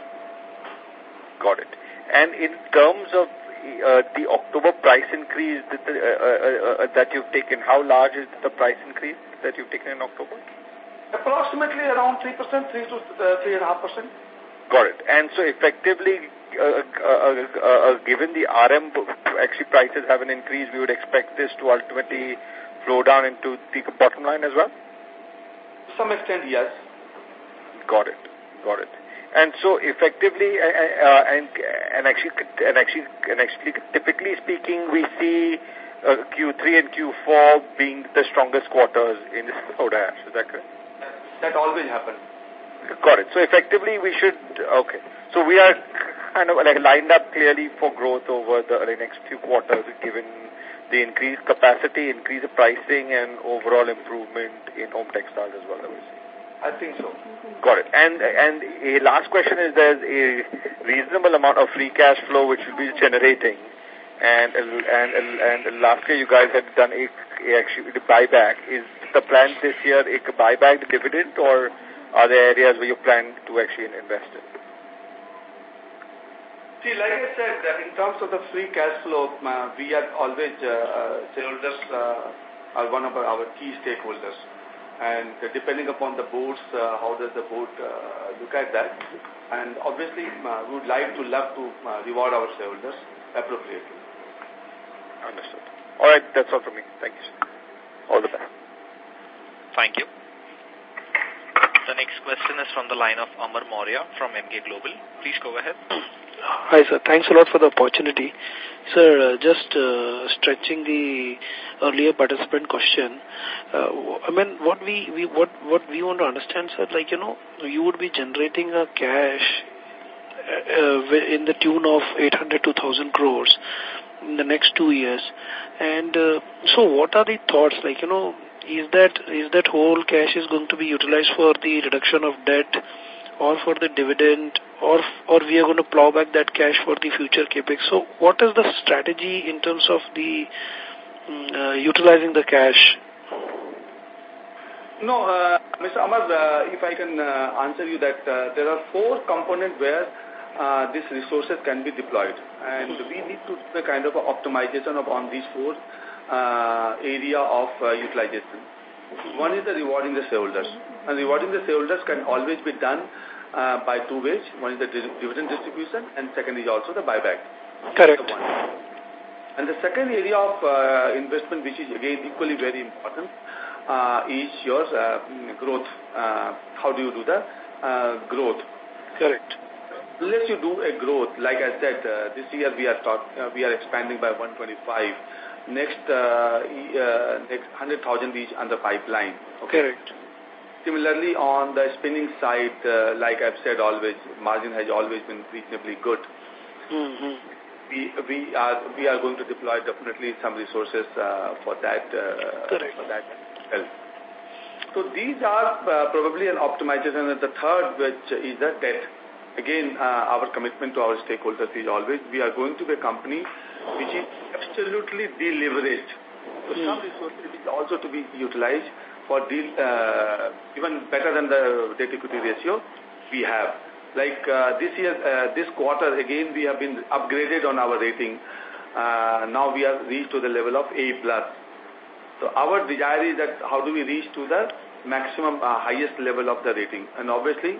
L: Got it. And in terms of uh, the October price increase that, uh, uh, uh, that you've taken, how large is the price increase that you've taken in October?
B: Approximately around 3%, 3 to 3.5%.
L: Got it. And so effectively, uh, uh, given the RM actually prices haven't increased, we would expect this to ultimately flow down into the bottom line as well?
B: To some extent, yes.
L: Got it. Got it. And so effectively, uh, and, and actually, and actually, and actually, typically speaking, we see uh, Q3 and Q4 being the strongest quarters in soda ash. Is that correct?
B: That always happens.
L: Got it. So effectively, we should, okay. So we are kind of like lined up clearly for growth over the, the next few quarters, given the increased capacity, increased pricing, and overall improvement in home textiles as well, I would say.
B: I think so.
L: Got it. And and a last question is there's a reasonable amount of free cash flow which will be generating. And and and, and last year you guys had done a, a actually the buyback. Is the plan this year a buyback the dividend or are there areas where you plan to actually invest in?
B: See, like I said, in terms of the free cash flow, we are always, uh, uh, shareholders uh, are one of our key stakeholders and depending upon the boards, uh, how does the board uh, look at that. And obviously, uh, we would like to love to uh, reward our shareholders appropriately.
L: Understood. All right, that's all from me. Thank you. All the best.
D: Thank you. The next question is from the line of Amar Maurya from Emkay Global. Please go ahead.
M: Hi, sir. Thanks a lot for the opportunity. Sir, uh, just uh, stretching the earlier participant question, uh, I mean, what we, we what what we want to understand, sir, like you know, you would be generating a cash uh, in the tune of 800 to 1,000 crores in the next two years, and uh, so what are the thoughts, like you know, is that is that whole cash is going to be utilized for the reduction of debt? or for the dividend or or we are going to plow back that cash for the future capex. So what is the strategy in terms of the um, uh, utilizing the cash?
B: No, uh, Mr. Amar, uh, if I can uh, answer you that uh, there are four components where uh, these resources can be deployed and we need to do the kind of optimization upon these four uh, area of uh, utilization. One is the rewarding the shareholders. And rewarding the shareholders can always be done uh, by two ways. One is the dividend distribution and second is also the buyback.
M: Correct.
B: The and the second area of uh, investment, which is again equally very important, uh, is your uh, growth. Uh, how do you do the uh, growth?
M: Correct.
B: Unless you do a growth, like I said, uh, this year we are talk, uh, we are expanding by 125 next uh, uh, next 100,000 is the pipeline.
M: Okay. Correct.
B: Similarly, on the spinning side, uh, like I've said always, margin has always been reasonably good.
M: Mm -hmm.
B: We we are we are going to deploy definitely some resources uh, for that uh,
M: Correct.
B: for that help. So these are uh, probably an optimization. And the third, which is the debt. Again, uh, our commitment to our stakeholders is always we are going to be a company which is absolutely deleveraged. So mm. some resources is also to be utilized for deal, uh, even better than the debt equity ratio we have. Like uh, this year, uh, this quarter, again, we have been upgraded on our rating. Uh, now we are reached to the level of A+. plus. So our desire is that how do we reach to the maximum uh, highest level of the rating. And obviously,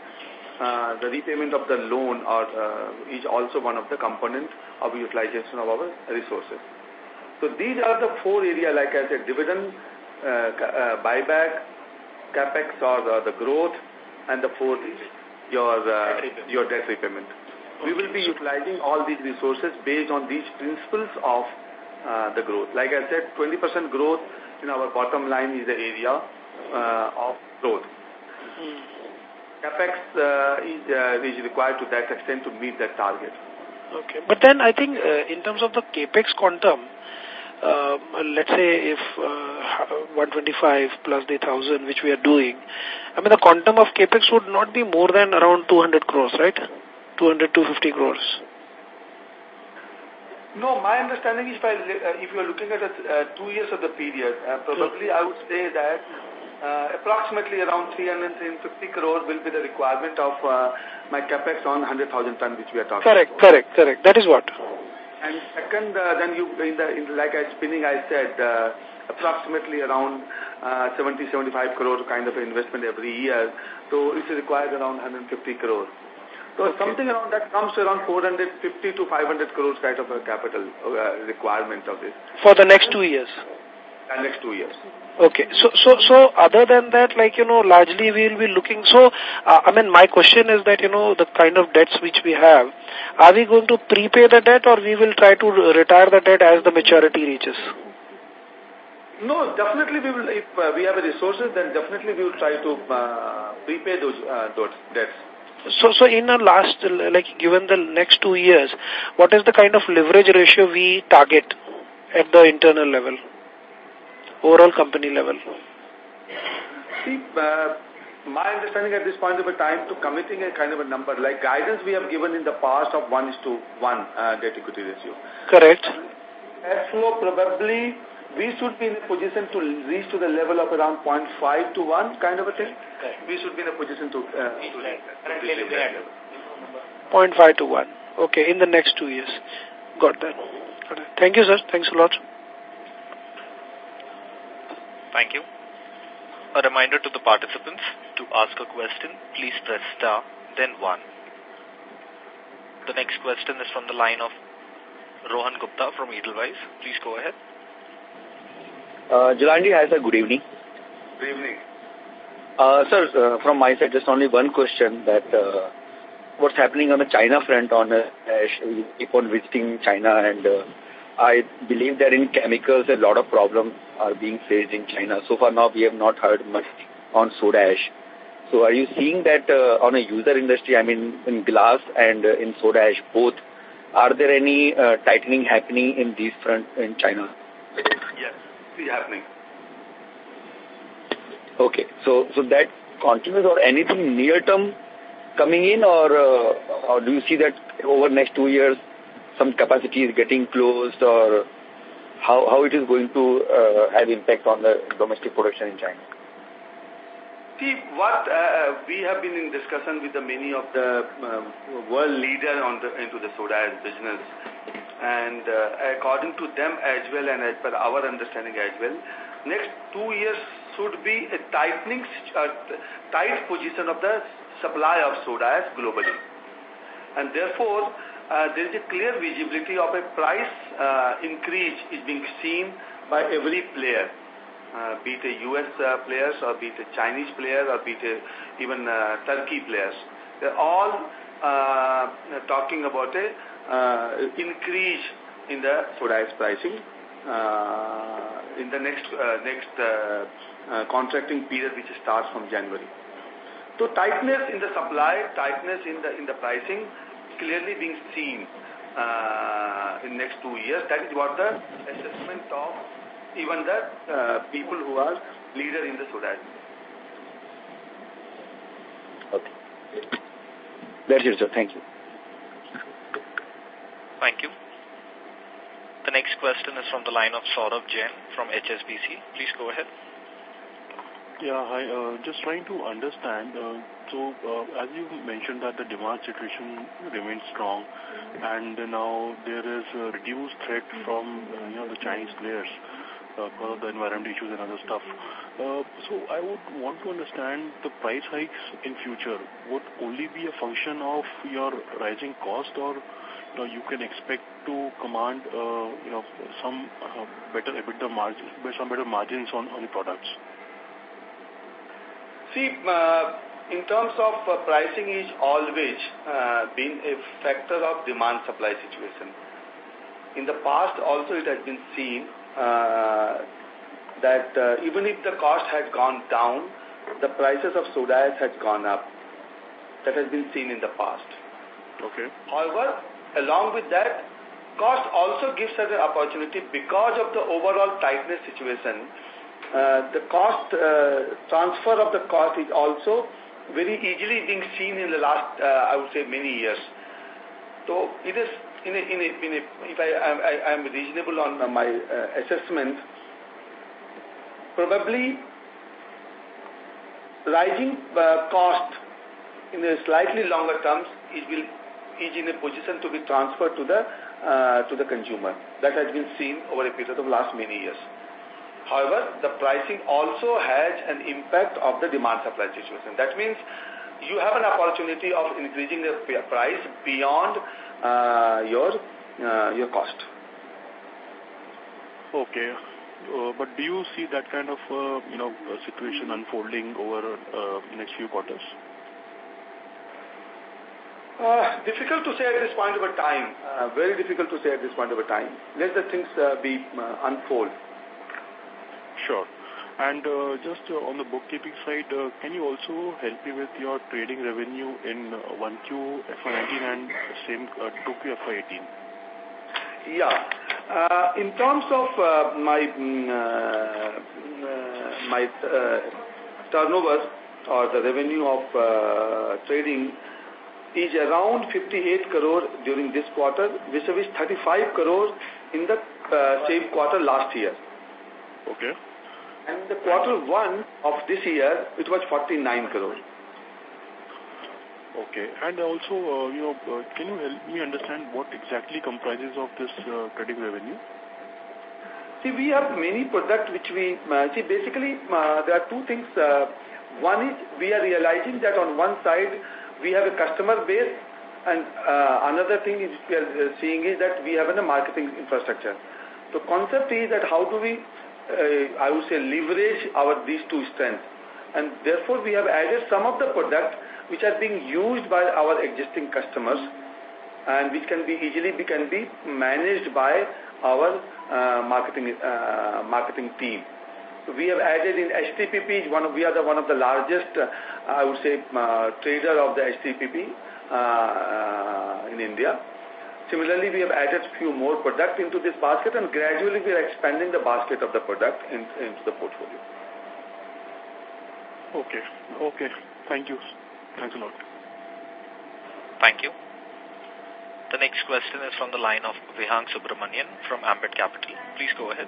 B: uh, the repayment of the loan uh, is also one of the components of utilization of our resources. So these are the four areas, like I said, dividend, buyback, capex or uh, the growth, and the fourth is your, uh, your debt repayment. We will be utilizing all these resources based on these principles of uh, the growth. Like I said, 20% growth in our bottom line is the area uh, of growth.
M: Mm.
B: CAPEX uh, is, uh, is required to that extent to meet that target.
M: Okay. But then I think uh, in terms of the CAPEX quantum, uh, let's say if uh, 125 plus the 1000 which we are doing, I mean the quantum of capex would not be more than around 200 crores, right? 200 to 250 crores.
B: No, my understanding is if, I, uh, if you are looking at a, uh, two years of the period, uh, probably I would say that uh, approximately around 350 crore will be the requirement of uh, my capex on 100,000 ton which we are talking
M: Correct,
B: about.
M: correct, correct. That is what.
B: And second, uh, then you, in the, in the, like I spinning, I said, uh, approximately around uh, 70, 75 crore kind of investment every year. So it's required around 150 crore. So okay. something around that comes to around 450 to 500 crores kind of a capital uh, requirement of this.
M: For the next two years?
B: The next two years.
M: Okay. So, so, so other than that, like, you know, largely we'll be looking. So, uh, I mean, my question is that, you know, the kind of debts which we have, are we going to prepay the debt or we will try to retire the debt as the maturity reaches?
B: No, definitely we will, if uh, we have the resources, then definitely we will try to uh, prepay those, uh, those debts.
M: So, so in a last, like given the next two years, what is the kind of leverage ratio we target at the internal level, overall company level?
B: See, uh, my understanding at this point of a time to committing a kind of a number, like guidance we have given in the past of 1 is to 1 uh, debt equity ratio.
M: Correct.
B: Cash flow probably we should be in a position to reach to the level of around 0.5 to 1 kind of a thing. Correct. We should be in a position to, uh, to, to reach that level.
M: 0.5 to 1. Okay, in the next two years. Got that. Got it. Thank you, sir. Thanks a lot.
D: Thank you. A reminder to the participants to ask a question, please press star, then 1. The next question is from the line of Rohan Gupta from Edelweiss. Please go ahead.
N: Uh, Jalandi, hi sir, good evening.
B: Good evening.
N: Uh, sir, uh, from my side, just only one question that uh, what's happening on the China front on uh, we keep on visiting China and uh, I believe that in chemicals a lot of problems are being faced in China. So far now we have not heard much on soda ash. So are you seeing that uh, on a user industry, I mean in glass and uh, in soda ash both, are there any uh, tightening happening in these front in China?
B: Yes be happening.
N: Okay, so so that continues or anything near term coming in, or uh, or do you see that over next two years some capacity is getting closed, or how how it is going to uh, have impact on the domestic production in China?
B: See, what uh, we have been in discussion with the many of the uh, world leaders on the, into the soda business, and uh, according to them as well and as per our understanding as well, next two years should be a tightening, tight position of the supply of soda globally. And therefore, uh, there is a clear visibility of a price uh, increase is being seen by every player uh, be it a U.S. Uh, players or be it a Chinese player or be it a, even uh, Turkey players. They're all uh, talking about a uh, increase in the soda ash pricing uh, in the next uh, next uh, uh, contracting period which starts from January. So tightness in the supply, tightness in the in the pricing clearly being seen uh, in next two years. That is what the assessment of even the uh, people who are leader in the soda
N: Okay. That's it, sir. Thank you.
D: Thank you. The next question is from the line of Saurabh Jain from HSBC. Please go ahead.
O: Yeah, hi. Uh, just trying to understand. Uh, so, uh, as you mentioned that the demand situation remains strong, and now there is a reduced threat from uh, you know the Chinese players uh, because of the environment issues and other stuff. Uh, so I would want to understand the price hikes in future would only be a function of your rising cost or you, know, you can expect to command you know some better EBITDA margins, some better margins on, on the products.
B: See, uh, in terms of uh, pricing is always uh, been a factor of demand supply situation. In the past also it has been seen uh, that uh, even if the cost had gone down, the prices of soda ash had gone up. That has been seen in the past.
O: Okay.
B: However, along with that, cost also gives us an opportunity because of the overall tightness situation. Uh, the cost uh, transfer of the cost is also very easily being seen in the last, uh, I would say, many years. So it is, in a, in a, in a, if I, I, I am reasonable on my assessment, probably rising uh, cost in a slightly longer terms is, will, is in a position to be transferred to the, uh, to the consumer. That has been seen over a period of last many years. However, the pricing also has an impact of the demand-supply situation. That means you have an opportunity of increasing the price beyond uh, your uh, your cost.
O: Okay. Uh, but do you see that kind of uh, you know situation unfolding over uh, next few quarters?
B: Uh, difficult to say at this point of a time. Uh, very difficult to say at this point of a time. Let the things uh, be uh, unfold.
O: Sure. And uh, just uh, on the bookkeeping side, uh, can you also help me with your trading revenue in 1Q FY19 and same 2Q FY18?
B: Yeah. Uh, in terms of uh, my mm, uh, my turnover or the revenue of trading is around 58 crore during this quarter, which is 35 crore in the same quarter last year.
O: Okay.
B: And the quarter one of this year, it was 49 crore.
O: Okay. And also, uh, you know, uh, can you help me understand what exactly comprises of this uh, trading revenue?
B: See, we have many products which we, uh, see, basically, uh, there are two things. Uh, one is we are realizing that on one side, we have a customer base and uh, another thing is we are uh, seeing is that we have a marketing infrastructure. The concept is that how do we, uh, I would say, leverage our these two strengths. And therefore, we have added some of the products which are being used by our existing customers and which can be easily be, can be managed by our uh, marketing uh, marketing team. We have added in HTPP, one of, we are the one of the largest, uh, I would say, uh, trader of the HTPP uh, in India. Similarly, we have added few more product into this basket and gradually we are expanding the basket of the product in, into the portfolio.
O: Okay. Okay. Thank you. Thanks a lot.
D: Thank you. The next question is from the line of Vihang Subramanian from Ambit Capital. Please go ahead.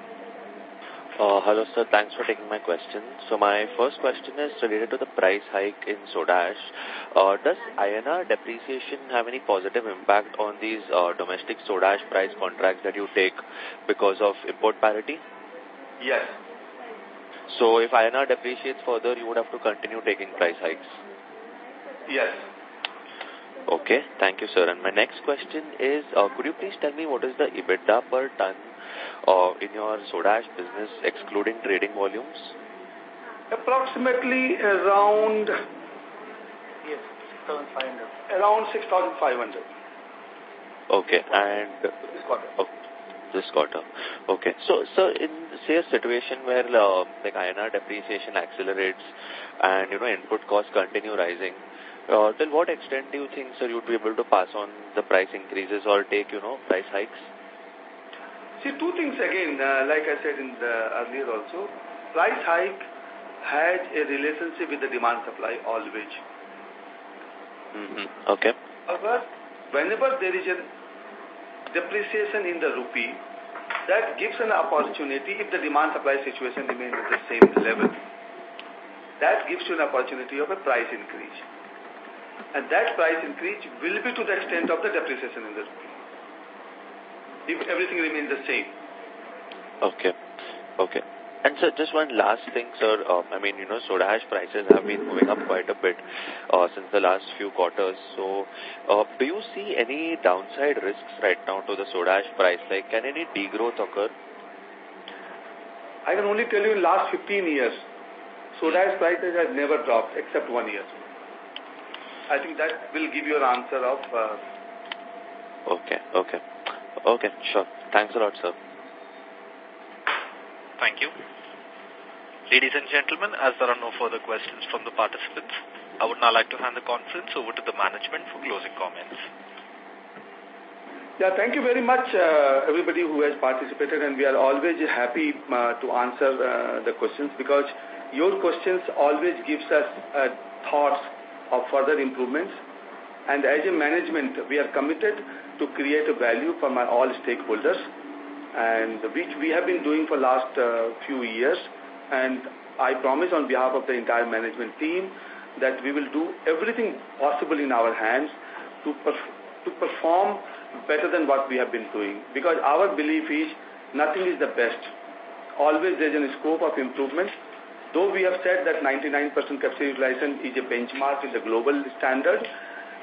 P: Uh, hello, sir. Thanks for taking my question. So my first question is related to the price hike in soda ash. Uh, does INR depreciation have any positive impact on these uh, domestic soda ash price contracts that you take because of import parity?
B: Yes.
P: So if INR depreciates further, you would have to continue taking price hikes?
B: Yes.
P: Okay, thank you, sir. And my next question is, uh, could you please tell me what is the EBITDA per ton uh, in your soda ash business, excluding trading volumes?
B: Approximately around...
C: Yes, 6,500.
B: Around 6,500.
P: Okay, and...
B: This quarter.
P: Oh, this quarter. Okay. So, so in say a situation where uh, like INR depreciation accelerates and you know input costs continue rising, uh, till what extent do you think, sir, you'd be able to pass on the price increases or take, you know, price hikes?
B: See, two things again, uh, like I said in the earlier also, price hike has a relationship with the demand supply always.
P: Mm -hmm. Okay.
B: However, whenever there is a depreciation in the rupee, that gives an opportunity if the demand supply situation remains at the same level. That gives you an opportunity of a price increase. And that price increase will be to the extent of the depreciation in the rupee. If everything remains the same.
P: Okay. Okay. And sir, just one last thing, sir. Um, I mean, you know, soda ash prices have been moving up quite a bit uh, since the last few quarters. So, uh, do you see any downside risks right now to the soda ash price? Like, can any degrowth occur?
B: I can only tell you in last 15 years, soda ash prices have never dropped except one year. I think that will give you an answer of... Uh,
P: okay, okay. Okay, sure. Thanks a lot, sir.
D: Thank you. Ladies and gentlemen, as there are no further questions from the participants, I would now like to hand the conference over to the management for closing comments.
B: Yeah, thank you very much, uh, everybody who has participated, and we are always happy uh, to answer uh, the questions because your questions always gives us uh, thoughts of further improvements. And as a management, we are committed to create a value for my all stakeholders, and which we have been doing for last uh, few years. And I promise on behalf of the entire management team that we will do everything possible in our hands to, perf to perform better than what we have been doing. Because our belief is nothing is the best. Always there is a scope of improvement. Though we have said that 99% capacity utilization is a benchmark in the global standard,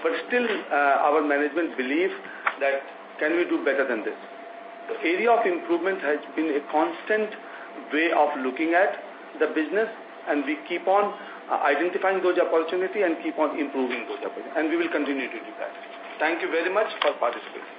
B: but still uh, our management believe that can we do better than this. The area of improvement has been a constant way of looking at the business and we keep on uh, identifying those opportunities and keep on improving those opportunities. And we will continue to do that. Thank you very much for participating.